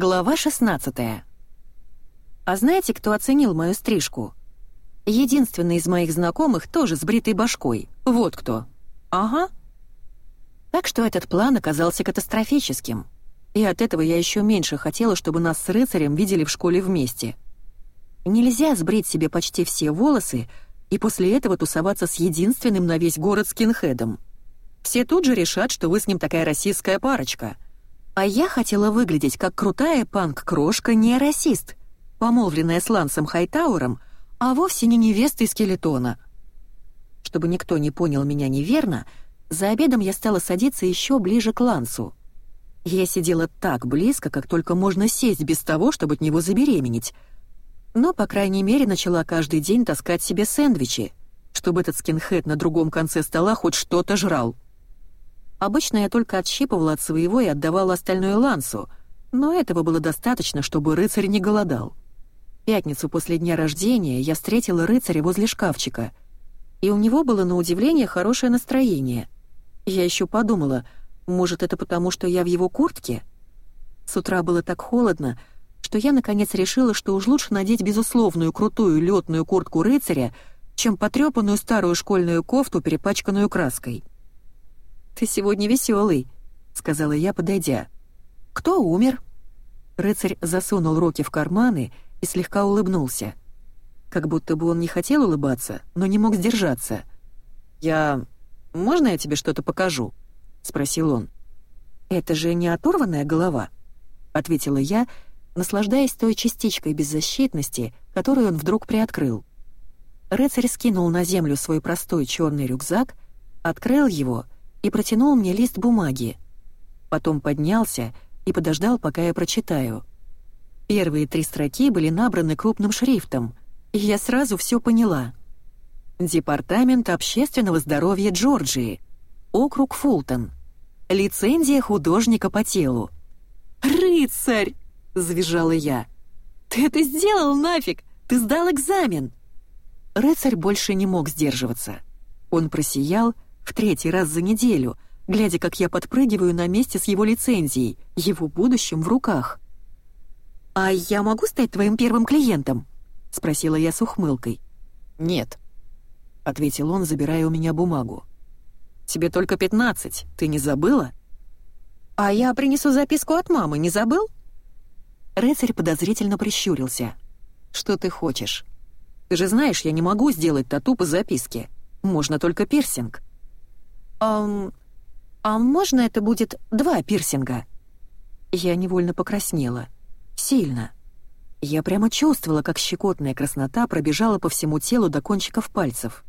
Глава 16 А знаете, кто оценил мою стрижку? Единственный из моих знакомых тоже с бритой башкой. Вот кто. Ага. Так что этот план оказался катастрофическим. И от этого я еще меньше хотела, чтобы нас с рыцарем видели в школе вместе. Нельзя сбрить себе почти все волосы и после этого тусоваться с единственным на весь город скинхедом. Все тут же решат, что вы с ним такая российская парочка — а я хотела выглядеть как крутая панк-крошка, не расист, помолвленная с Лансом Хайтауром, а вовсе не невеста из скелетона. Чтобы никто не понял меня неверно, за обедом я стала садиться еще ближе к Лансу. Я сидела так близко, как только можно сесть без того, чтобы от него забеременеть. Но, по крайней мере, начала каждый день таскать себе сэндвичи, чтобы этот скинхед на другом конце стола хоть что-то жрал. Обычно я только отщипывала от своего и отдавала остальное Лансу, но этого было достаточно, чтобы рыцарь не голодал. Пятницу после дня рождения я встретила рыцаря возле шкафчика, и у него было на удивление хорошее настроение. Я еще подумала, может, это потому, что я в его куртке? С утра было так холодно, что я наконец решила, что уж лучше надеть безусловную крутую летную куртку рыцаря, чем потрепанную старую школьную кофту, перепачканную краской. «Ты сегодня веселый», — сказала я, подойдя. «Кто умер?» Рыцарь засунул руки в карманы и слегка улыбнулся. Как будто бы он не хотел улыбаться, но не мог сдержаться. «Я... Можно я тебе что-то покажу?» — спросил он. «Это же не оторванная голова?» — ответила я, наслаждаясь той частичкой беззащитности, которую он вдруг приоткрыл. Рыцарь скинул на землю свой простой черный рюкзак, открыл его — и протянул мне лист бумаги. Потом поднялся и подождал, пока я прочитаю. Первые три строки были набраны крупным шрифтом, и я сразу все поняла. Департамент общественного здоровья Джорджии. Округ Фултон. Лицензия художника по телу. «Рыцарь!» — завизжала я. «Ты это сделал нафиг! Ты сдал экзамен!» Рыцарь больше не мог сдерживаться. Он просиял, в третий раз за неделю, глядя, как я подпрыгиваю на месте с его лицензией, его будущим в руках. «А я могу стать твоим первым клиентом?» — спросила я с ухмылкой. «Нет», — ответил он, забирая у меня бумагу. «Тебе только пятнадцать, ты не забыла?» «А я принесу записку от мамы, не забыл?» Рыцарь подозрительно прищурился. «Что ты хочешь? Ты же знаешь, я не могу сделать тату по записке. Можно только пирсинг». «Ам... А можно это будет два пирсинга?» Я невольно покраснела. Сильно. Я прямо чувствовала, как щекотная краснота пробежала по всему телу до кончиков пальцев.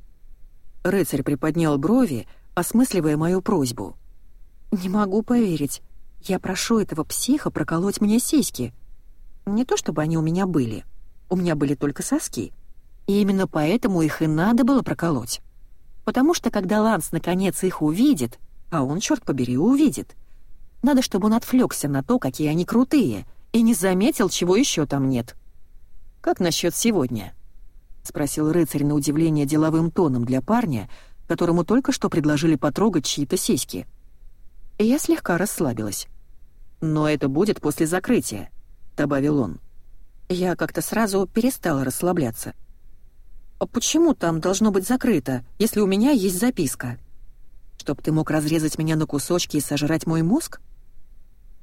Рыцарь приподнял брови, осмысливая мою просьбу. «Не могу поверить. Я прошу этого психа проколоть мне сиськи. Не то чтобы они у меня были. У меня были только соски. И именно поэтому их и надо было проколоть потому что когда Ланс наконец их увидит, а он, черт побери, увидит, надо, чтобы он отвлекся на то, какие они крутые, и не заметил, чего еще там нет. «Как насчет сегодня?» — спросил рыцарь на удивление деловым тоном для парня, которому только что предложили потрогать чьи-то сиськи. Я слегка расслабилась. «Но это будет после закрытия», — добавил он. Я как-то сразу перестала расслабляться. «А почему там должно быть закрыто, если у меня есть записка? Чтоб ты мог разрезать меня на кусочки и сожрать мой мозг?»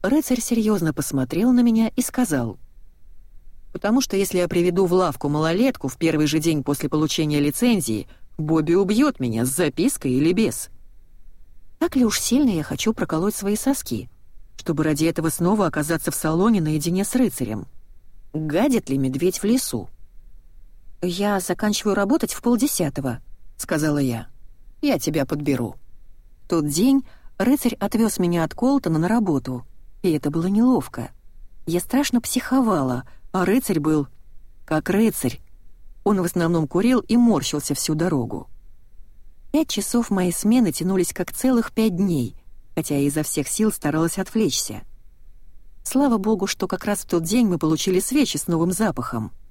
Рыцарь серьезно посмотрел на меня и сказал. «Потому что если я приведу в лавку малолетку в первый же день после получения лицензии, Бобби убьет меня с запиской или без. Так ли уж сильно я хочу проколоть свои соски, чтобы ради этого снова оказаться в салоне наедине с рыцарем? Гадит ли медведь в лесу?» «Я заканчиваю работать в полдесятого», — сказала я. «Я тебя подберу». Тот день рыцарь отвез меня от Колтона на работу, и это было неловко. Я страшно психовала, а рыцарь был... как рыцарь. Он в основном курил и морщился всю дорогу. Пять часов моей смены тянулись как целых пять дней, хотя я изо всех сил старалась отвлечься. Слава богу, что как раз в тот день мы получили свечи с новым запахом —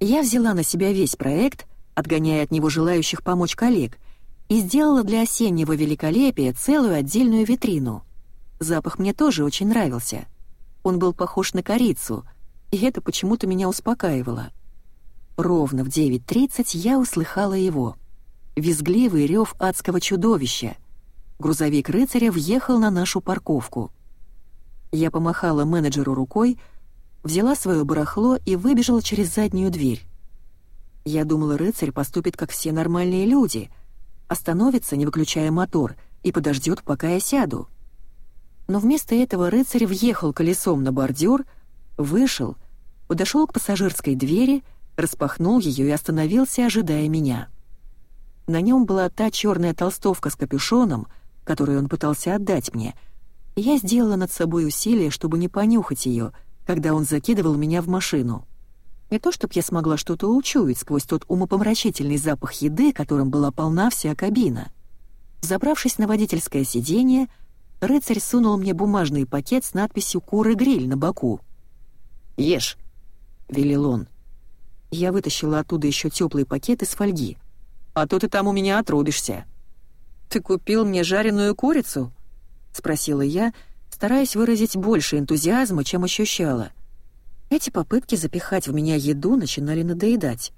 я взяла на себя весь проект, отгоняя от него желающих помочь коллег, и сделала для осеннего великолепия целую отдельную витрину. Запах мне тоже очень нравился. Он был похож на корицу, и это почему-то меня успокаивало. Ровно в 9.30 я услыхала его. Визгливый рев адского чудовища. Грузовик рыцаря въехал на нашу парковку. Я помахала менеджеру рукой, взяла свое барахло и выбежала через заднюю дверь. Я думала, рыцарь поступит, как все нормальные люди, остановится, не выключая мотор, и подождет, пока я сяду. Но вместо этого рыцарь въехал колесом на бордюр, вышел, подошел к пассажирской двери, распахнул ее и остановился, ожидая меня. На нем была та черная толстовка с капюшоном, которую он пытался отдать мне, и я сделала над собой усилие, чтобы не понюхать ее, когда он закидывал меня в машину. Не то, чтобы я смогла что-то учуять сквозь тот умопомрачительный запах еды, которым была полна вся кабина. Забравшись на водительское сиденье, рыцарь сунул мне бумажный пакет с надписью «Куры-гриль» на боку. «Ешь», — велел он. Я вытащила оттуда еще теплый пакет из фольги. «А то ты там у меня отрубишься». «Ты купил мне жареную курицу?» — спросила я, стараясь выразить больше энтузиазма, чем ощущала — эти попытки запихать в меня еду начинали надоедать.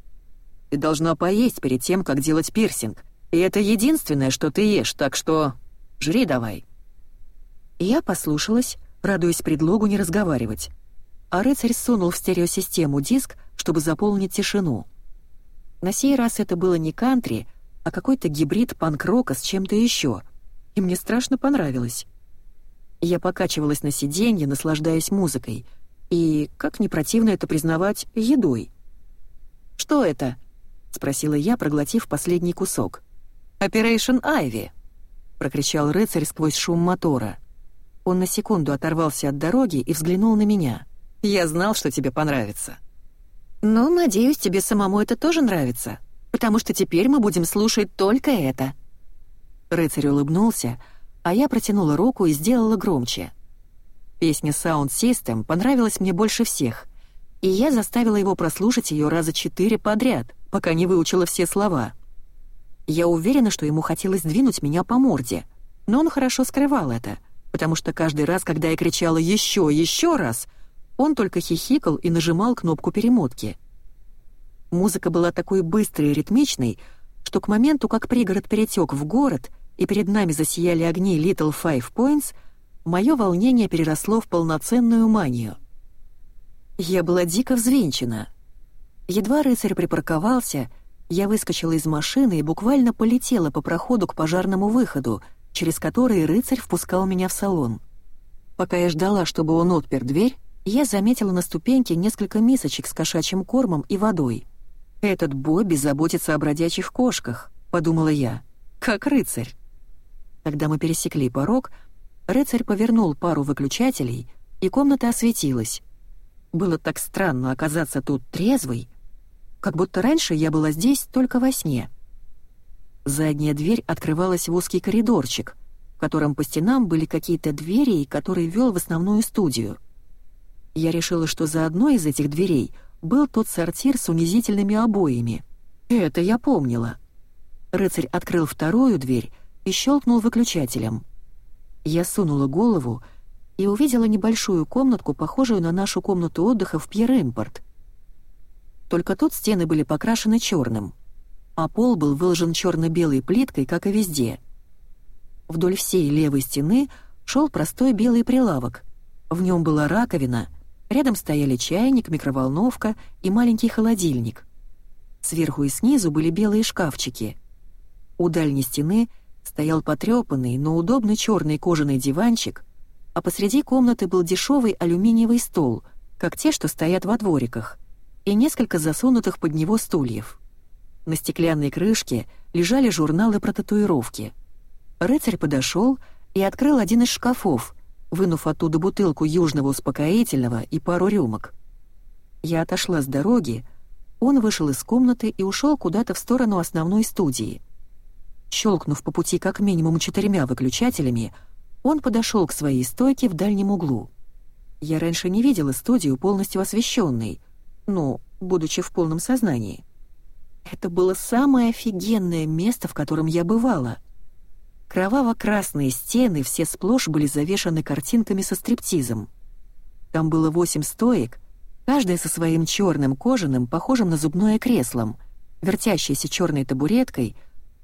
Ты должна поесть перед тем, как делать пирсинг. И это единственное, что ты ешь, так что... Жри давай». я послушалась, радуясь предлогу не разговаривать. А рыцарь сунул в стереосистему диск, чтобы заполнить тишину. На сей раз это было не кантри, а какой-то гибрид панк-рока с чем-то еще. И мне страшно понравилось. Я покачивалась на сиденье, наслаждаясь музыкой — и, как не противно это признавать, едой. «Что это?» — спросила я, проглотив последний кусок. «Оперейшн Айви», — прокричал рыцарь сквозь шум мотора. Он на секунду оторвался от дороги и взглянул на меня. «Я знал, что тебе понравится». «Ну, надеюсь, тебе самому это тоже нравится, потому что теперь мы будем слушать только это». Рыцарь улыбнулся, а я протянула руку и сделала громче. Песня Sound System понравилась мне больше всех, и я заставила его прослушать ее раза четыре подряд, пока не выучила все слова. Я уверена, что ему хотелось двинуть меня по морде, но он хорошо скрывал это, потому что каждый раз, когда я кричала «Еще, еще раз!», он только хихикал и нажимал кнопку перемотки. Музыка была такой быстрой и ритмичной, что к моменту, как пригород перетек в город, и перед нами засияли огни Little Five Points — мое волнение переросло в полноценную манию. Я была дико взвинчена. Едва рыцарь припарковался, я выскочила из машины и буквально полетела по проходу к пожарному выходу, через который рыцарь впускал меня в салон. Пока я ждала, чтобы он отпер дверь, я заметила на ступеньке несколько мисочек с кошачьим кормом и водой. «Этот Бобби заботится о бродячих кошках», — подумала я, — «как рыцарь». Когда мы пересекли порог — Рыцарь повернул пару выключателей, и комната осветилась. Было так странно оказаться тут трезвой, как будто раньше я была здесь только во сне. Задняя дверь открывалась в узкий коридорчик, в котором по стенам были какие-то двери, которые вел в основную студию. Я решила, что за одной из этих дверей был тот сортир с унизительными обоями. Это я помнила. Рыцарь открыл вторую дверь и щелкнул выключателем — я сунула голову и увидела небольшую комнатку, похожую на нашу комнату отдыха в Пьер-Импорт. Только тут стены были покрашены черным, а пол был выложен черно-белой плиткой, как и везде. Вдоль всей левой стены шел простой белый прилавок. В нем была раковина, рядом стояли чайник, микроволновка и маленький холодильник. Сверху и снизу были белые шкафчики. У дальней стены — стоял потрепанный, но удобный черный кожаный диванчик, а посреди комнаты был дешевый алюминиевый стол, как те, что стоят во двориках, и несколько засунутых под него стульев. На стеклянной крышке лежали журналы про татуировки. Рыцарь подошел и открыл один из шкафов, вынув оттуда бутылку южного успокоительного и пару рюмок. Я отошла с дороги, он вышел из комнаты и ушел куда-то в сторону основной студии. Щелкнув по пути как минимум четырьмя выключателями, он подошел к своей стойке в дальнем углу. Я раньше не видела студию полностью освещенной, ну, будучи в полном сознании. Это было самое офигенное место, в котором я бывала. Кроваво-красные стены все сплошь были завешаны картинками со стриптизом. Там было восемь стоек, каждая со своим черным кожаным, похожим на зубное креслом, вертящейся черной табуреткой,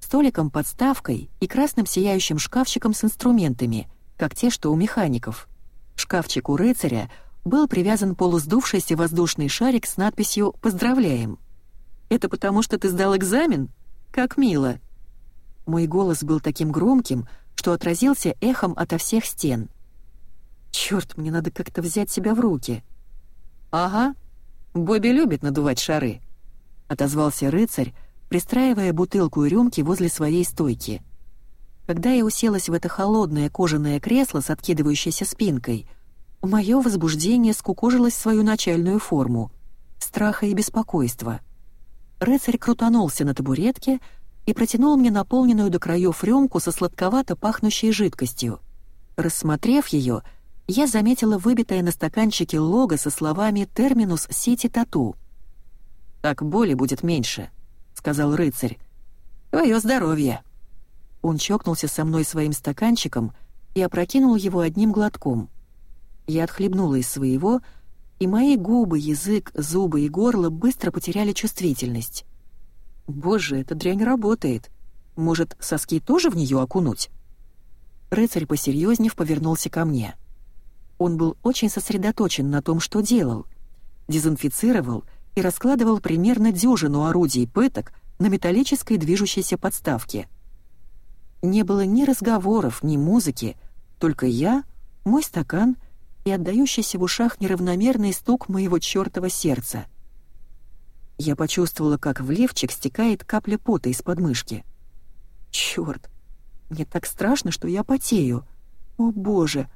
столиком-подставкой и красным сияющим шкафчиком с инструментами, как те, что у механиков. Шкафчик у рыцаря был привязан полусдувшийся воздушный шарик с надписью «Поздравляем». «Это потому, что ты сдал экзамен? Как мило!» Мой голос был таким громким, что отразился эхом ото всех стен. Черт, мне надо как-то взять себя в руки. Ага, Бобби любит надувать шары, отозвался рыцарь, пристраивая бутылку и рюмки возле своей стойки. Когда я уселась в это холодное кожаное кресло с откидывающейся спинкой, мое возбуждение скукожилось в свою начальную форму — страха и беспокойства. Рыцарь крутанулся на табуретке и протянул мне наполненную до краев рюмку со сладковато пахнущей жидкостью. Рассмотрев ее, я заметила выбитое на стаканчике лого со словами «Терминус Сити Тату». «Так боли будет меньше», — сказал рыцарь. «Твое здоровье». Он чокнулся со мной своим стаканчиком и опрокинул его одним глотком. Я отхлебнула из своего, и мои губы, язык, зубы и горло быстро потеряли чувствительность. «Боже, эта дрянь работает. Может, соски тоже в нее окунуть?» Рыцарь посерьезнев повернулся ко мне. Он был очень сосредоточен на том, что делал. Дезинфицировал и раскладывал примерно дюжину орудий пыток на металлической движущейся подставке. Не было ни разговоров, ни музыки, только я, мой стакан и отдающийся в ушах неравномерный стук моего чёртова сердца. Я почувствовала, как в левчик стекает капля пота из подмышки. Чёрт, мне так страшно, что я потею. О боже,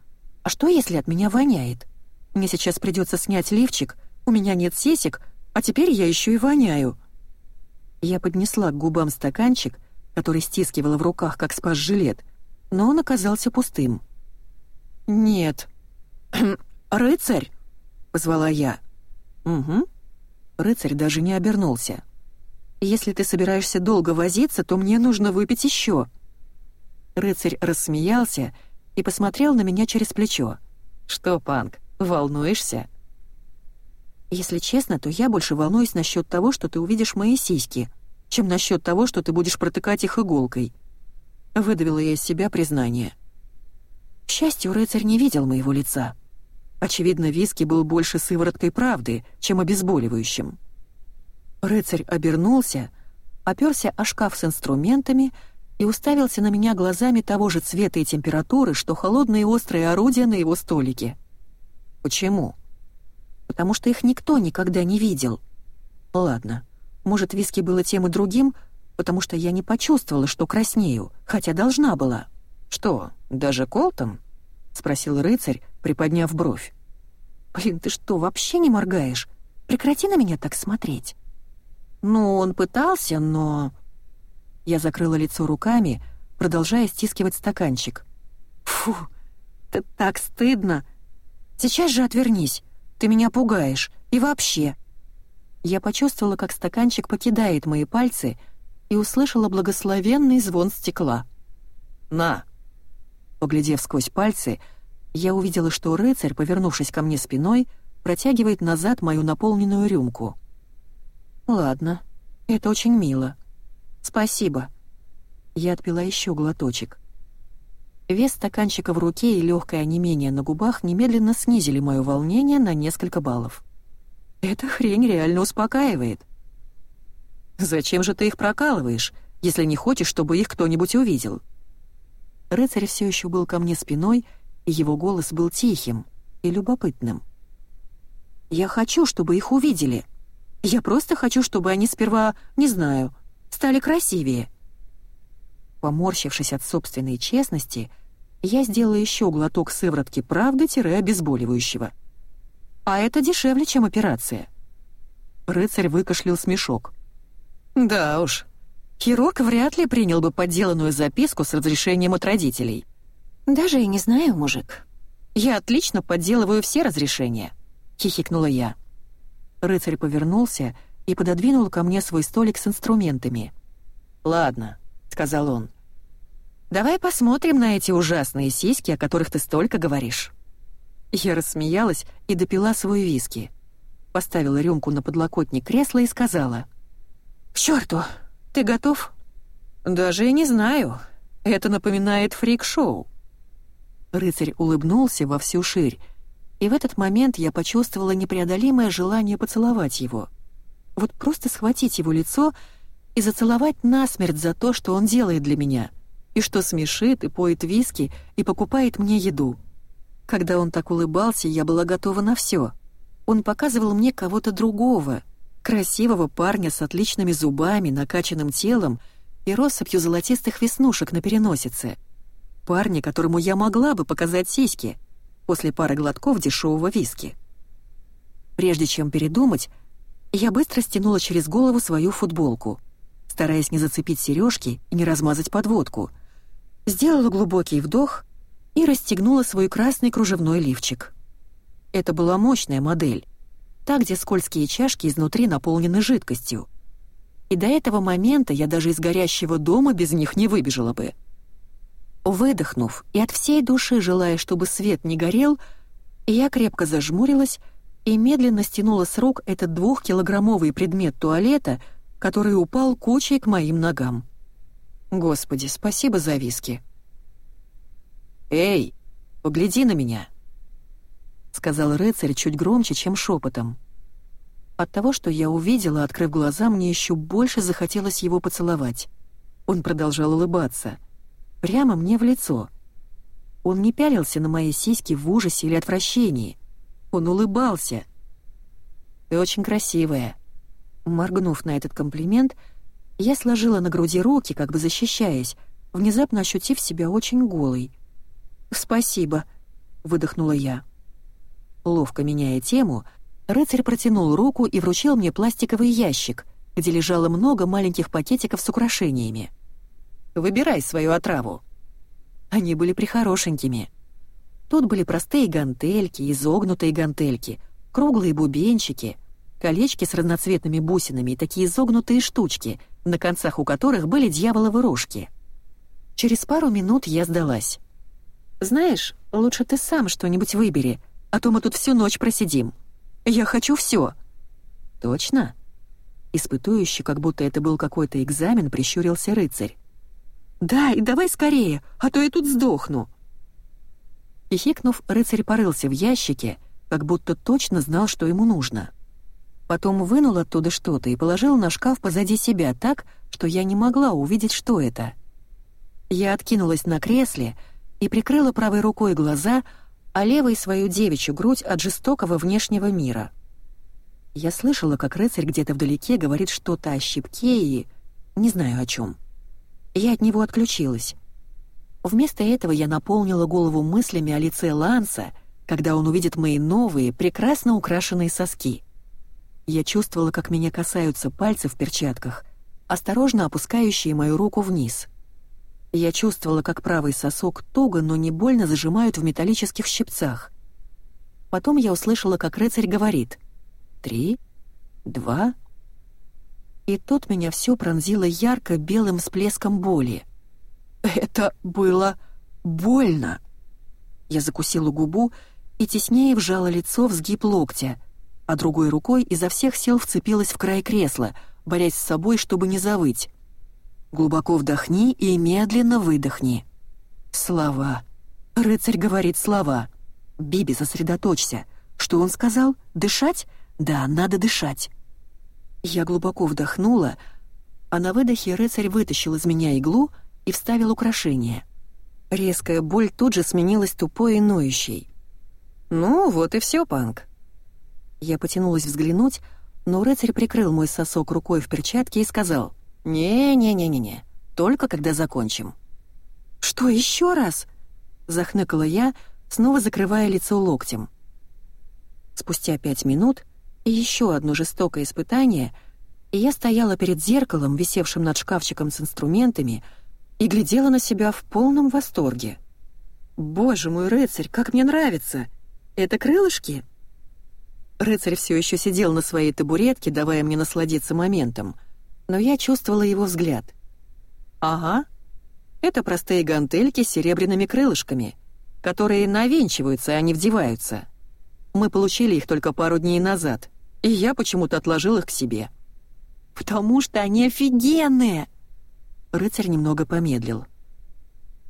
а что, если от меня воняет? Мне сейчас придется снять лифчик, у меня нет сисек, а теперь я еще и воняю. Я поднесла к губам стаканчик, который стискивала в руках, как спас-жилет, но он оказался пустым. «Нет». «Рыцарь!» — позвала я. «Угу». Рыцарь даже не обернулся. «Если ты собираешься долго возиться, то мне нужно выпить еще». Рыцарь рассмеялся и посмотрел на меня через плечо. «Что, Панк, волнуешься?» «Если честно, то я больше волнуюсь насчет того, что ты увидишь мои сиськи, чем насчет того, что ты будешь протыкать их иголкой». Выдавила я из себя признание. К счастью, рыцарь не видел моего лица. Очевидно, виски был больше сывороткой правды, чем обезболивающим. Рыцарь обернулся, оперся о шкаф с инструментами и уставился на меня глазами того же цвета и температуры, что холодные острые орудия на его столике. Почему? Потому что их никто никогда не видел. Ладно, может, виски было тем и другим, потому что я не почувствовала, что краснею, хотя должна была. Что, даже Колтон? спросил рыцарь, приподняв бровь. Блин, ты что, вообще не моргаешь? Прекрати на меня так смотреть. Ну, он пытался, но я закрыла лицо руками, продолжая стискивать стаканчик. «Фу, это так стыдно! Сейчас же отвернись, ты меня пугаешь, и вообще!» Я почувствовала, как стаканчик покидает мои пальцы и услышала благословенный звон стекла. «На!» Поглядев сквозь пальцы, я увидела, что рыцарь, повернувшись ко мне спиной, протягивает назад мою наполненную рюмку. «Ладно, это очень мило. «Спасибо». Я отпила еще глоточек. Вес стаканчика в руке и легкое онемение на губах немедленно снизили мое волнение на несколько баллов. Эта хрень реально успокаивает. «Зачем же ты их прокалываешь, если не хочешь, чтобы их кто-нибудь увидел?» Рыцарь все еще был ко мне спиной, и его голос был тихим и любопытным. «Я хочу, чтобы их увидели. Я просто хочу, чтобы они сперва, не знаю, стали красивее». Поморщившись от собственной честности, я сделала еще глоток сыворотки правды-обезболивающего. «А это дешевле, чем операция». Рыцарь выкашлял смешок. «Да уж, хирург вряд ли принял бы подделанную записку с разрешением от родителей». «Даже и не знаю, мужик. Я отлично подделываю все разрешения», — хихикнула я. Рыцарь повернулся и пододвинул ко мне свой столик с инструментами. «Ладно», — сказал он. «Давай посмотрим на эти ужасные сиськи, о которых ты столько говоришь». Я рассмеялась и допила свой виски. Поставила рюмку на подлокотник кресла и сказала. «К черту! Ты готов?» «Даже и не знаю. Это напоминает фрик-шоу». Рыцарь улыбнулся во всю ширь, и в этот момент я почувствовала непреодолимое желание поцеловать его. Вот просто схватить его лицо и зацеловать насмерть за то, что он делает для меня, и что смешит, и поет виски, и покупает мне еду. Когда он так улыбался, я была готова на все. Он показывал мне кого-то другого, красивого парня с отличными зубами, накачанным телом и россыпью золотистых веснушек на переносице. Парня, которому я могла бы показать сиськи после пары глотков дешевого виски. Прежде чем передумать, я быстро стянула через голову свою футболку, стараясь не зацепить сережки и не размазать подводку. Сделала глубокий вдох и расстегнула свой красный кружевной лифчик. Это была мощная модель, та, где скользкие чашки изнутри наполнены жидкостью. И до этого момента я даже из горящего дома без них не выбежала бы. Выдохнув и от всей души желая, чтобы свет не горел, я крепко зажмурилась и медленно стянула с рук этот двухкилограммовый предмет туалета, который упал кучей к моим ногам. Господи, спасибо за виски. «Эй, погляди на меня!» — сказал рыцарь чуть громче, чем шепотом. От того, что я увидела, открыв глаза, мне еще больше захотелось его поцеловать. Он продолжал улыбаться. Прямо мне в лицо. Он не пялился на мои сиськи в ужасе или отвращении. Он улыбался. «Ты очень красивая». Моргнув на этот комплимент, я сложила на груди руки, как бы защищаясь, внезапно ощутив себя очень голой — «Спасибо», — выдохнула я. Ловко меняя тему, рыцарь протянул руку и вручил мне пластиковый ящик, где лежало много маленьких пакетиков с украшениями. «Выбирай свою отраву». Они были прихорошенькими. Тут были простые гантельки, изогнутые гантельки, круглые бубенчики, колечки с разноцветными бусинами и такие изогнутые штучки, на концах у которых были дьяволовы рожки. Через пару минут я сдалась. «Знаешь, лучше ты сам что-нибудь выбери, а то мы тут всю ночь просидим. Я хочу все. «Точно?» Испытующий, как будто это был какой-то экзамен, прищурился рыцарь. «Да, и давай скорее, а то я тут сдохну!» Хихикнув, рыцарь порылся в ящике, как будто точно знал, что ему нужно. Потом вынул оттуда что-то и положил на шкаф позади себя так, что я не могла увидеть, что это. Я откинулась на кресле и прикрыла правой рукой глаза, а левой свою девичью грудь от жестокого внешнего мира. Я слышала, как рыцарь где-то вдалеке говорит что-то о щипке и... не знаю о чем. Я от него отключилась. Вместо этого я наполнила голову мыслями о лице Ланса, когда он увидит мои новые, прекрасно украшенные соски. Я чувствовала, как меня касаются пальцы в перчатках, осторожно опускающие мою руку вниз — я чувствовала, как правый сосок туго, но не больно зажимают в металлических щипцах. Потом я услышала, как рыцарь говорит «Три, два...» И тут меня все пронзило ярко белым всплеском боли. «Это было больно!» Я закусила губу и теснее вжала лицо в сгиб локтя, а другой рукой изо всех сил вцепилась в край кресла, борясь с собой, чтобы не завыть. Глубоко вдохни и медленно выдохни. Слова. Рыцарь говорит слова. Биби, сосредоточься. Что он сказал? Дышать? Да, надо дышать. Я глубоко вдохнула, а на выдохе рыцарь вытащил из меня иглу и вставил украшение. Резкая боль тут же сменилась тупой и ноющей. «Ну, вот и все, Панк». Я потянулась взглянуть, но рыцарь прикрыл мой сосок рукой в перчатке и сказал «Не-не-не-не-не, только когда закончим». «Что, еще раз?» — захныкала я, снова закрывая лицо локтем. Спустя пять минут и еще одно жестокое испытание, я стояла перед зеркалом, висевшим над шкафчиком с инструментами, и глядела на себя в полном восторге. «Боже мой, рыцарь, как мне нравится! Это крылышки?» Рыцарь все еще сидел на своей табуретке, давая мне насладиться моментом — но я чувствовала его взгляд. «Ага, это простые гантельки с серебряными крылышками, которые навенчиваются, а не вдеваются. Мы получили их только пару дней назад, и я почему-то отложил их к себе». «Потому что они офигенные!» Рыцарь немного помедлил.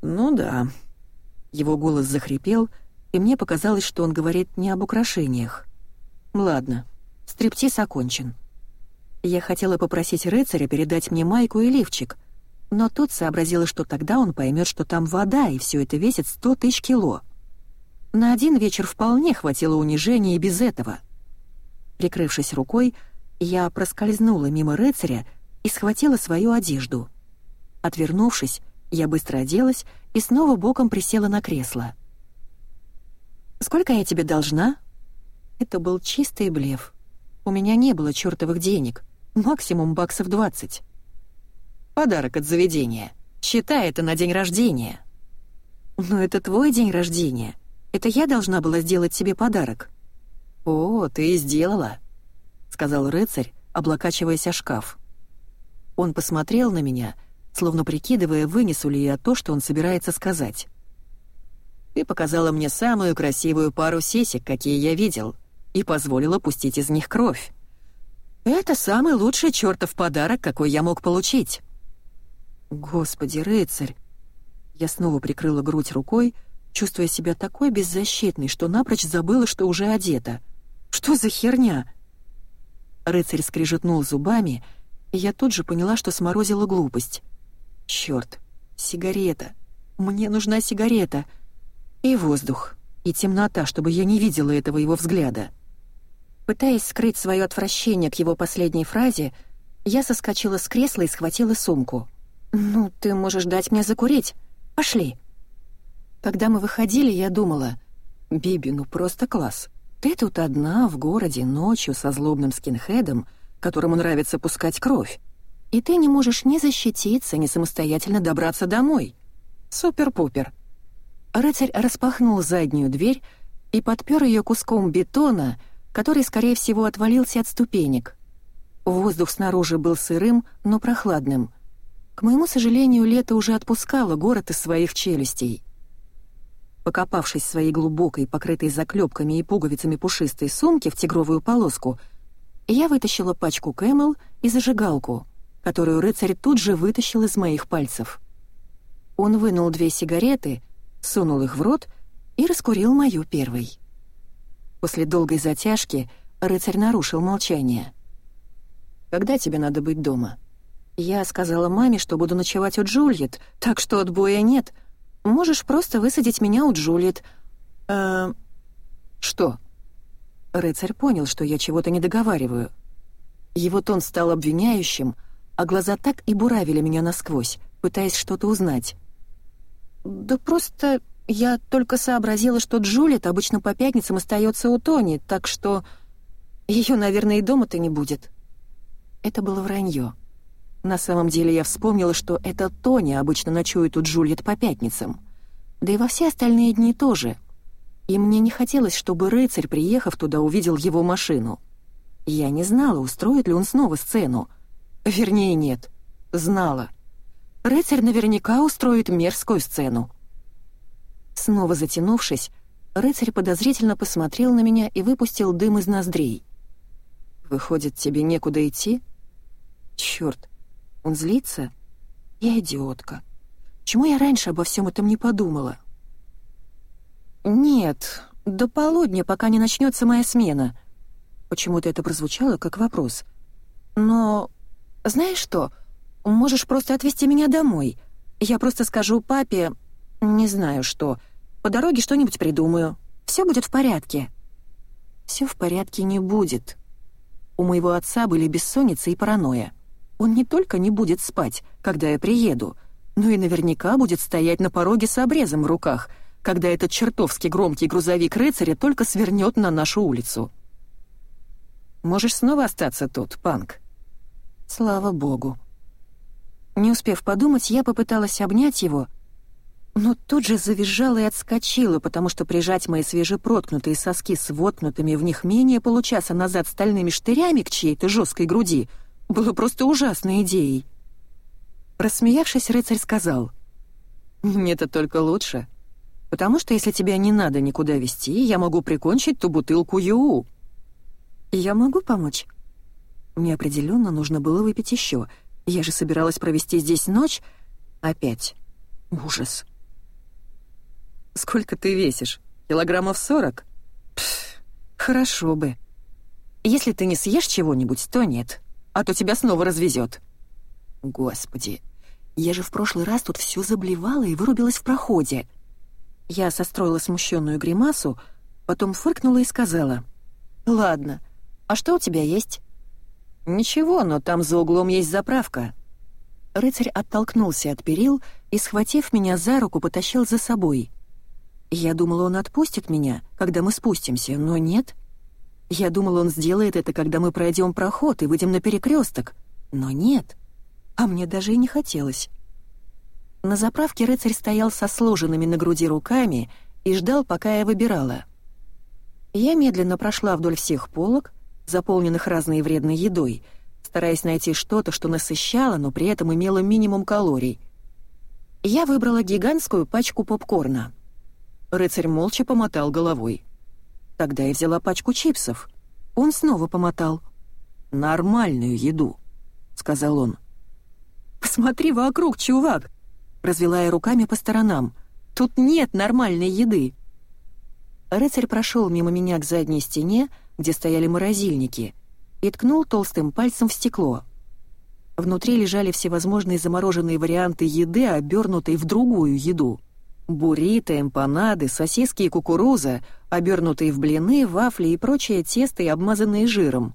«Ну да». Его голос захрипел, и мне показалось, что он говорит не об украшениях. «Ладно, стриптиз окончен». Я хотела попросить рыцаря передать мне майку и лифчик, но тут сообразила, что тогда он поймет, что там вода, и все это весит сто тысяч кило. На один вечер вполне хватило унижения и без этого. Прикрывшись рукой, я проскользнула мимо рыцаря и схватила свою одежду. Отвернувшись, я быстро оделась и снова боком присела на кресло. «Сколько я тебе должна?» Это был чистый блеф. У меня не было чертовых денег, максимум баксов двадцать. Подарок от заведения. Считай это на день рождения. Но это твой день рождения. Это я должна была сделать себе подарок. О, ты и сделала, сказал рыцарь, облокачиваясь о шкаф. Он посмотрел на меня, словно прикидывая, вынесу ли я то, что он собирается сказать. Ты показала мне самую красивую пару сисек, какие я видел, и позволила пустить из них кровь. Это самый лучший чертов подарок, какой я мог получить. Господи, рыцарь! Я снова прикрыла грудь рукой, чувствуя себя такой беззащитной, что напрочь забыла, что уже одета. Что за херня? Рыцарь скрижетнул зубами, и я тут же поняла, что сморозила глупость. Черт, сигарета. Мне нужна сигарета. И воздух, и темнота, чтобы я не видела этого его взгляда. Пытаясь скрыть свое отвращение к его последней фразе, я соскочила с кресла и схватила сумку — «Ну, ты можешь дать мне закурить. Пошли». Когда мы выходили, я думала, «Биби, ну просто класс. Ты тут одна, в городе, ночью, со злобным скинхедом, которому нравится пускать кровь. И ты не можешь ни защититься, ни самостоятельно добраться домой. Супер-пупер». Рыцарь распахнул заднюю дверь и подпер ее куском бетона, который, скорее всего, отвалился от ступенек. Воздух снаружи был сырым, но прохладным — к моему сожалению, лето уже отпускало город из своих челюстей. Покопавшись в своей глубокой, покрытой заклепками и пуговицами пушистой сумки в тигровую полоску, я вытащила пачку Кэмел и зажигалку, которую рыцарь тут же вытащил из моих пальцев. Он вынул две сигареты, сунул их в рот и раскурил мою первой. После долгой затяжки рыцарь нарушил молчание. «Когда тебе надо быть дома?» «Я сказала маме, что буду ночевать у Джульет, так что отбоя нет. Можешь просто высадить меня у Джульет». «Э... что?» Рыцарь понял, что я чего-то не договариваю. Его тон стал обвиняющим, а глаза так и буравили меня насквозь, пытаясь что-то узнать. «Да просто я только сообразила, что Джулит обычно по пятницам остается у Тони, так что ее, наверное, и дома-то не будет». Это было вранье. На самом деле я вспомнила, что это Тони обычно ночует у Джульет по пятницам. Да и во все остальные дни тоже. И мне не хотелось, чтобы рыцарь, приехав туда, увидел его машину. Я не знала, устроит ли он снова сцену. Вернее, нет. Знала. Рыцарь наверняка устроит мерзкую сцену. Снова затянувшись, рыцарь подозрительно посмотрел на меня и выпустил дым из ноздрей. «Выходит, тебе некуда идти?» «Чёрт, он злится? Я идиотка. Чему я раньше обо всем этом не подумала? Нет, до полудня, пока не начнется моя смена. Почему-то это прозвучало как вопрос. Но, знаешь что, можешь просто отвезти меня домой. Я просто скажу папе, не знаю что, по дороге что-нибудь придумаю. Все будет в порядке. Все в порядке не будет. У моего отца были бессонница и паранойя. Он не только не будет спать, когда я приеду, но и наверняка будет стоять на пороге с обрезом в руках, когда этот чертовски громкий грузовик рыцаря только свернет на нашу улицу. Можешь снова остаться тут, Панк? Слава богу. Не успев подумать, я попыталась обнять его, но тут же завизжала и отскочила, потому что прижать мои свежепроткнутые соски с воткнутыми в них менее получаса назад стальными штырями к чьей-то жесткой груди — было просто ужасной идеей. Рассмеявшись, рыцарь сказал, «Мне-то только лучше. Потому что если тебя не надо никуда везти, я могу прикончить ту бутылку ЮУ». «Я могу помочь?» Мне определенно нужно было выпить еще. Я же собиралась провести здесь ночь. Опять. Ужас. «Сколько ты весишь? Килограммов сорок?» Пф, хорошо бы. Если ты не съешь чего-нибудь, то нет, а то тебя снова развезет. Господи, я же в прошлый раз тут все заблевала и вырубилась в проходе. Я состроила смущенную гримасу, потом фыркнула и сказала. «Ладно, а что у тебя есть?» «Ничего, но там за углом есть заправка». Рыцарь оттолкнулся от перил и, схватив меня за руку, потащил за собой. Я думала, он отпустит меня, когда мы спустимся, но нет. Я думала, он сделает это, когда мы пройдем проход и выйдем на перекресток, но нет. А мне даже и не хотелось. На заправке рыцарь стоял со сложенными на груди руками и ждал, пока я выбирала. Я медленно прошла вдоль всех полок, заполненных разной вредной едой, стараясь найти что-то, что насыщало, но при этом имело минимум калорий. Я выбрала гигантскую пачку попкорна. Рыцарь молча помотал головой. Тогда я взяла пачку чипсов. Он снова помотал. «Нормальную еду», — сказал он. «Посмотри вокруг, чувак!» Развела я руками по сторонам. «Тут нет нормальной еды!» Рыцарь прошел мимо меня к задней стене, где стояли морозильники, и ткнул толстым пальцем в стекло. Внутри лежали всевозможные замороженные варианты еды, обернутые в другую еду. Буррито, эмпанады, сосиски и кукуруза, обернутые в блины, вафли и прочее тесто и обмазанные жиром.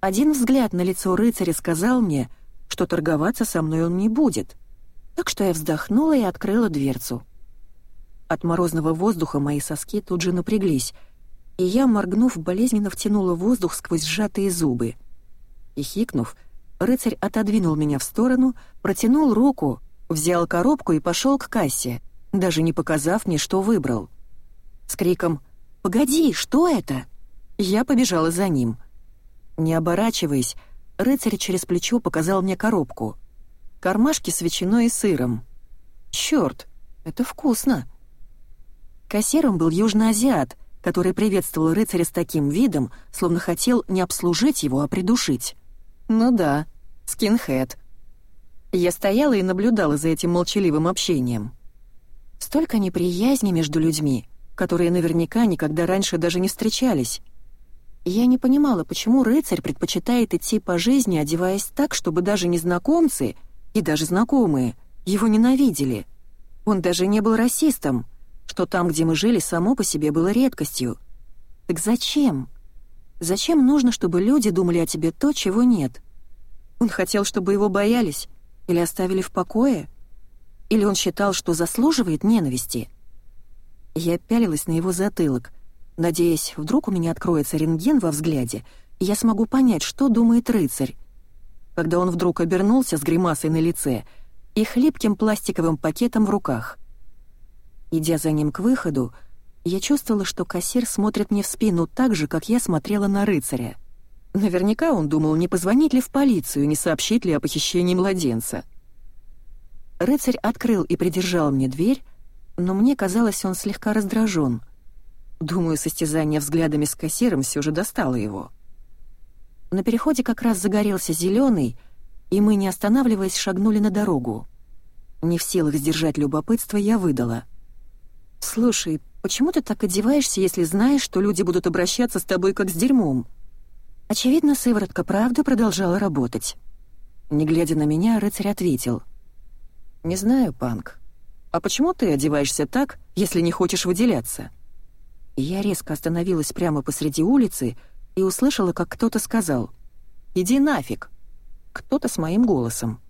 Один взгляд на лицо рыцаря сказал мне, что торговаться со мной он не будет. Так что я вздохнула и открыла дверцу. От морозного воздуха мои соски тут же напряглись, и я, моргнув, болезненно втянула воздух сквозь сжатые зубы. И хикнув, рыцарь отодвинул меня в сторону, протянул руку, взял коробку и пошел к кассе, даже не показав мне, что выбрал. С криком «Погоди, что это?» Я побежала за ним. Не оборачиваясь, рыцарь через плечо показал мне коробку. Кармашки с ветчиной и сыром. Чёрт, это вкусно. Кассиром был южноазиат, который приветствовал рыцаря с таким видом, словно хотел не обслужить его, а придушить. Ну да, скинхед. Я стояла и наблюдала за этим молчаливым общением. Столько неприязни между людьми, которые наверняка никогда раньше даже не встречались. Я не понимала, почему рыцарь предпочитает идти по жизни, одеваясь так, чтобы даже незнакомцы и даже знакомые его ненавидели. Он даже не был расистом — что там, где мы жили, само по себе было редкостью. Так зачем? Зачем нужно, чтобы люди думали о тебе то, чего нет? Он хотел, чтобы его боялись или оставили в покое? Или он считал, что заслуживает ненависти? Я пялилась на его затылок, надеясь, вдруг у меня откроется рентген во взгляде, и я смогу понять, что думает рыцарь. Когда он вдруг обернулся с гримасой на лице и хлипким пластиковым пакетом в руках — Идя за ним к выходу, я чувствовала, что кассир смотрит мне в спину так же, как я смотрела на рыцаря. Наверняка он думал, не позвонить ли в полицию, не сообщить ли о похищении младенца. Рыцарь открыл и придержал мне дверь, но мне казалось, он слегка раздражен. Думаю, состязание взглядами с кассиром все же достало его. На переходе как раз загорелся зеленый, и мы, не останавливаясь, шагнули на дорогу. Не в силах сдержать любопытство, я выдала — «Слушай, почему ты так одеваешься, если знаешь, что люди будут обращаться с тобой как с дерьмом?» Очевидно, сыворотка правды продолжала работать. Не глядя на меня, рыцарь ответил. «Не знаю, Панк. А почему ты одеваешься так, если не хочешь выделяться?» Я резко остановилась прямо посреди улицы и услышала, как кто-то сказал «Иди нафиг!» Кто-то с моим голосом.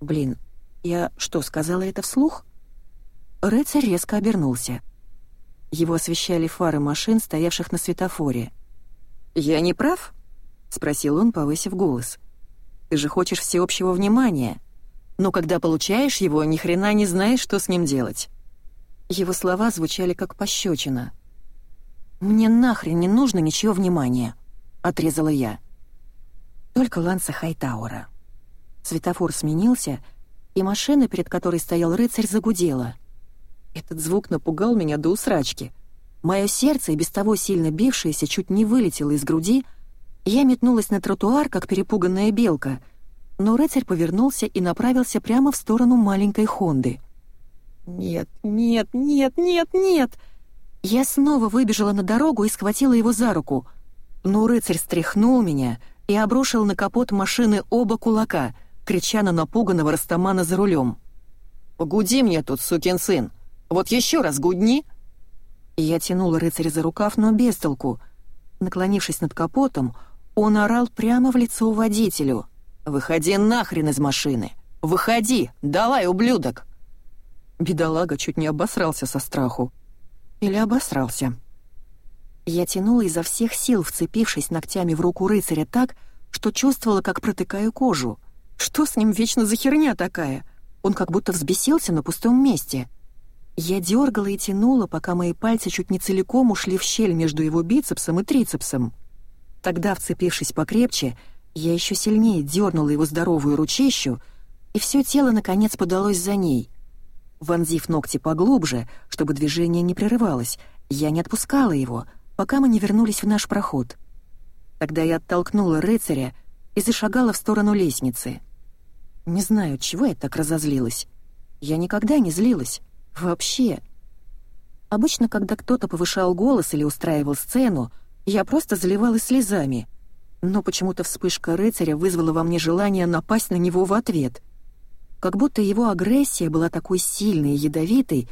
«Блин, я что, сказала это вслух?» Рыцарь резко обернулся. Его освещали фары машин, стоявших на светофоре. «Я не прав?» — спросил он, повысив голос. «Ты же хочешь всеобщего внимания, но когда получаешь его, ни хрена не знаешь, что с ним делать». Его слова звучали как пощечина. «Мне нахрен не нужно ничего внимания», — отрезала я. Только Ланса Хайтаура. Светофор сменился, и машина, перед которой стоял рыцарь, загудела — Этот звук напугал меня до усрачки. Мое сердце, и без того сильно бившееся, чуть не вылетело из груди. Я метнулась на тротуар, как перепуганная белка, но рыцарь повернулся и направился прямо в сторону маленькой Хонды. «Нет, нет, нет, нет, нет!» Я снова выбежала на дорогу и схватила его за руку. Но рыцарь стряхнул меня и обрушил на капот машины оба кулака, крича на напуганного Растамана за рулем. «Погуди мне тут, сукин сын! Вот еще раз гудни!» Я тянула рыцаря за рукав, но без толку. Наклонившись над капотом, он орал прямо в лицо водителю. «Выходи нахрен из машины! Выходи! Давай, ублюдок!» Бедолага чуть не обосрался со страху. Или обосрался. Я тянула изо всех сил, вцепившись ногтями в руку рыцаря так, что чувствовала, как протыкаю кожу. Что с ним вечно за херня такая? Он как будто взбесился на пустом месте. Я дергала и тянула, пока мои пальцы чуть не целиком ушли в щель между его бицепсом и трицепсом. Тогда, вцепившись покрепче, я еще сильнее дернула его здоровую ручищу, и все тело, наконец, подалось за ней. Вонзив ногти поглубже, чтобы движение не прерывалось, я не отпускала его, пока мы не вернулись в наш проход. Тогда я оттолкнула рыцаря и зашагала в сторону лестницы. Не знаю, чего я так разозлилась. Я никогда не злилась. Вообще. Обычно, когда кто-то повышал голос или устраивал сцену, я просто заливалась слезами. Но почему-то вспышка рыцаря вызвала во мне желание напасть на него в ответ. Как будто его агрессия была такой сильной и ядовитой,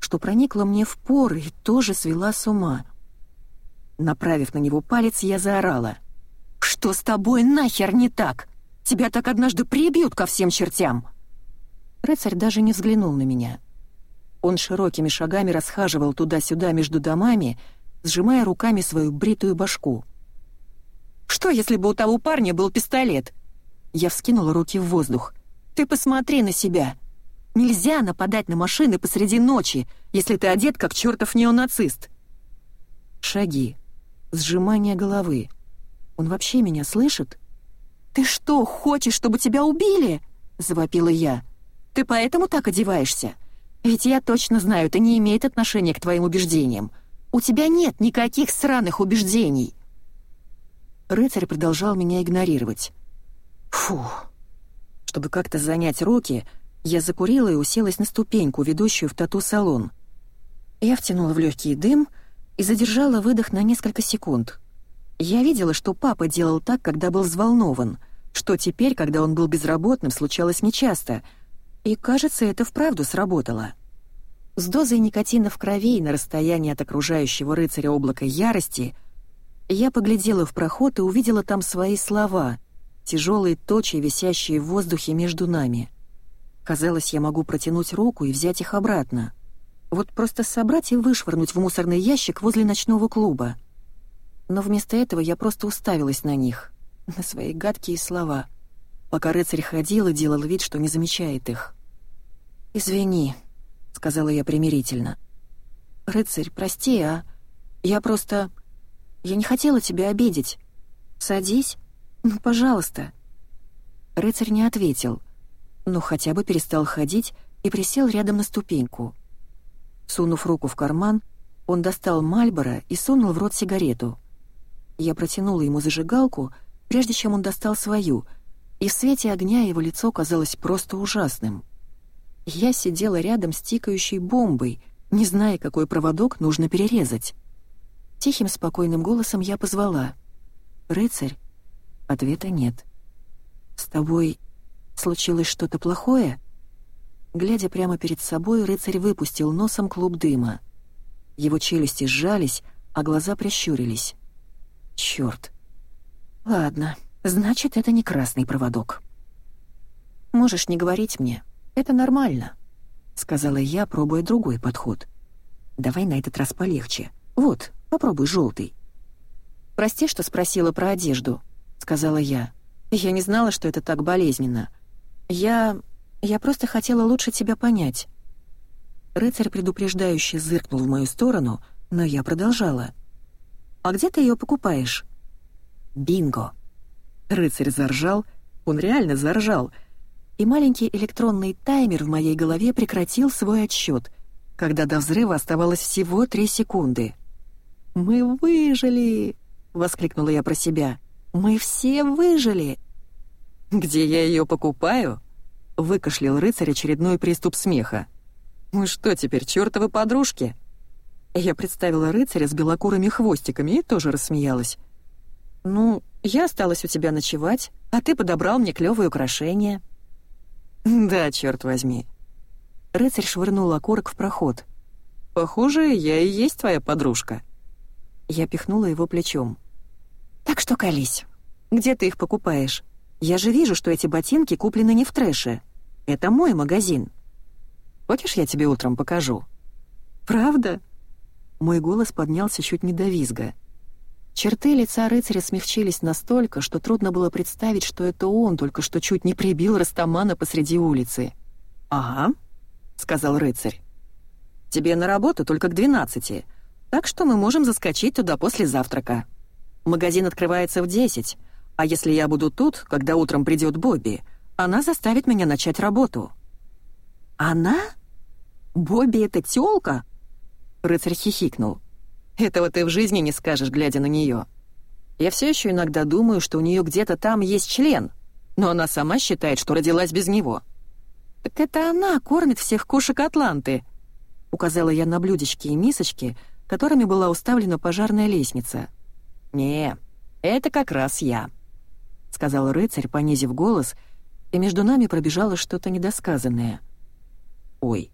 что проникла мне в поры и тоже свела с ума. Направив на него палец, я заорала. «Что с тобой нахер не так? Тебя так однажды прибьют ко всем чертям!» Рыцарь даже не взглянул на меня. Он широкими шагами расхаживал туда-сюда между домами, сжимая руками свою бритую башку. «Что, если бы у того парня был пистолет?» Я вскинула руки в воздух. «Ты посмотри на себя! Нельзя нападать на машины посреди ночи, если ты одет как чертов неонацист!» Шаги. Сжимание головы. Он вообще меня слышит? «Ты что, хочешь, чтобы тебя убили?» — завопила я. «Ты поэтому так одеваешься? Ведь я точно знаю, это не имеет отношения к твоим убеждениям. У тебя нет никаких сраных убеждений!» Рыцарь продолжал меня игнорировать. Фух. Чтобы как-то занять руки, я закурила и уселась на ступеньку, ведущую в тату-салон. Я втянула в легкий дым и задержала выдох на несколько секунд. Я видела, что папа делал так, когда был взволнован, что теперь, когда он был безработным, случалось нечасто — и, кажется, это вправду сработало. С дозой никотина в крови и на расстоянии от окружающего рыцаря облака ярости я поглядела в проход и увидела там свои слова, тяжелые точи, висящие в воздухе между нами. Казалось, я могу протянуть руку и взять их обратно. Вот просто собрать и вышвырнуть в мусорный ящик возле ночного клуба. Но вместо этого я просто уставилась на них, на свои гадкие слова — пока рыцарь ходил и делал вид, что не замечает их. «Извини», — сказала я примирительно. «Рыцарь, прости, а? Я просто... Я не хотела тебя обидеть. Садись. Ну, пожалуйста». Рыцарь не ответил, но хотя бы перестал ходить и присел рядом на ступеньку. Сунув руку в карман, он достал Мальборо и сунул в рот сигарету. Я протянула ему зажигалку, прежде чем он достал свою — и в свете огня его лицо казалось просто ужасным. Я сидела рядом с тикающей бомбой, не зная, какой проводок нужно перерезать. Тихим спокойным голосом я позвала. «Рыцарь?» Ответа нет. «С тобой случилось что-то плохое?» Глядя прямо перед собой, рыцарь выпустил носом клуб дыма. Его челюсти сжались, а глаза прищурились. «Чёрт!» «Ладно». Значит, это не красный проводок. «Можешь не говорить мне. Это нормально», — сказала я, пробуя другой подход. «Давай на этот раз полегче. Вот, попробуй желтый». «Прости, что спросила про одежду», — сказала я. «Я не знала, что это так болезненно. Я... я просто хотела лучше тебя понять». Рыцарь предупреждающе зыркнул в мою сторону, но я продолжала. «А где ты ее покупаешь?» «Бинго!» Рыцарь заржал, он реально заржал, и маленький электронный таймер в моей голове прекратил свой отсчет, когда до взрыва оставалось всего три секунды. «Мы выжили!» — воскликнула я про себя. «Мы все выжили!» «Где я ее покупаю?» — выкашлял рыцарь очередной приступ смеха. «Мы что теперь, чертовы подружки?» Я представила рыцаря с белокурыми хвостиками и тоже рассмеялась. «Ну, я осталась у тебя ночевать, а ты подобрал мне клёвые украшения». «Да, черт возьми». Рыцарь швырнул окурок в проход. «Похоже, я и есть твоя подружка». Я пихнула его плечом. «Так что колись. Где ты их покупаешь? Я же вижу, что эти ботинки куплены не в трэше. Это мой магазин. Хочешь, я тебе утром покажу?» «Правда?» Мой голос поднялся чуть не до визга. Черты лица рыцаря смягчились настолько, что трудно было представить, что это он только что чуть не прибил Растамана посреди улицы. «Ага», — сказал рыцарь. «Тебе на работу только к двенадцати, так что мы можем заскочить туда после завтрака. Магазин открывается в десять, а если я буду тут, когда утром придет Бобби, она заставит меня начать работу». «Она? Бобби — это тёлка?» Рыцарь хихикнул. Этого ты в жизни не скажешь, глядя на нее. Я все еще иногда думаю, что у нее где-то там есть член, но она сама считает, что родилась без него. Так это она кормит всех кошек Атланты, указала я на блюдечки и мисочки, которыми была уставлена пожарная лестница. Не, это как раз я, сказал рыцарь, понизив голос, и между нами пробежало что-то недосказанное. Ой.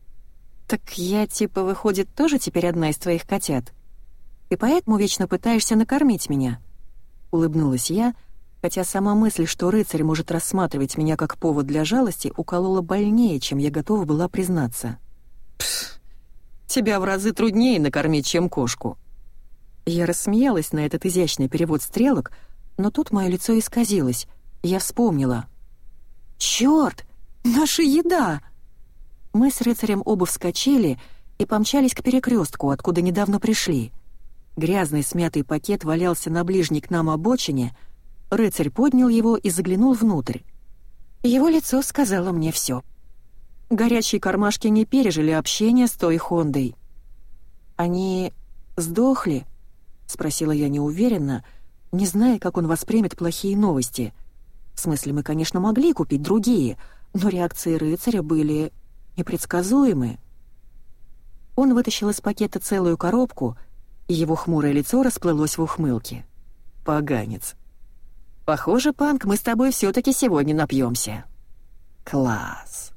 Так я типа выходит тоже теперь одна из твоих котят? И поэтому вечно пытаешься накормить меня?» Улыбнулась я, хотя сама мысль, что рыцарь может рассматривать меня как повод для жалости, уколола больнее, чем я готова была признаться. «Пф, тебя в разы труднее накормить, чем кошку». Я рассмеялась на этот изящный перевод стрелок, но тут мое лицо исказилось. Я вспомнила. «Чёрт! Наша еда!» Мы с рыцарем оба вскочили и помчались к перекрестку, откуда недавно пришли. Грязный смятый пакет валялся на ближней к нам обочине. Рыцарь поднял его и заглянул внутрь. Его лицо сказало мне все. Горячие кармашки не пережили общение с той Хондой. «Они сдохли?» — спросила я неуверенно, не зная, как он воспримет плохие новости. В смысле, мы, конечно, могли купить другие, но реакции рыцаря были непредсказуемы. Он вытащил из пакета целую коробку — его хмурое лицо расплылось в ухмылке. «Поганец. Похоже, Панк, мы с тобой все таки сегодня напьемся. «Класс!»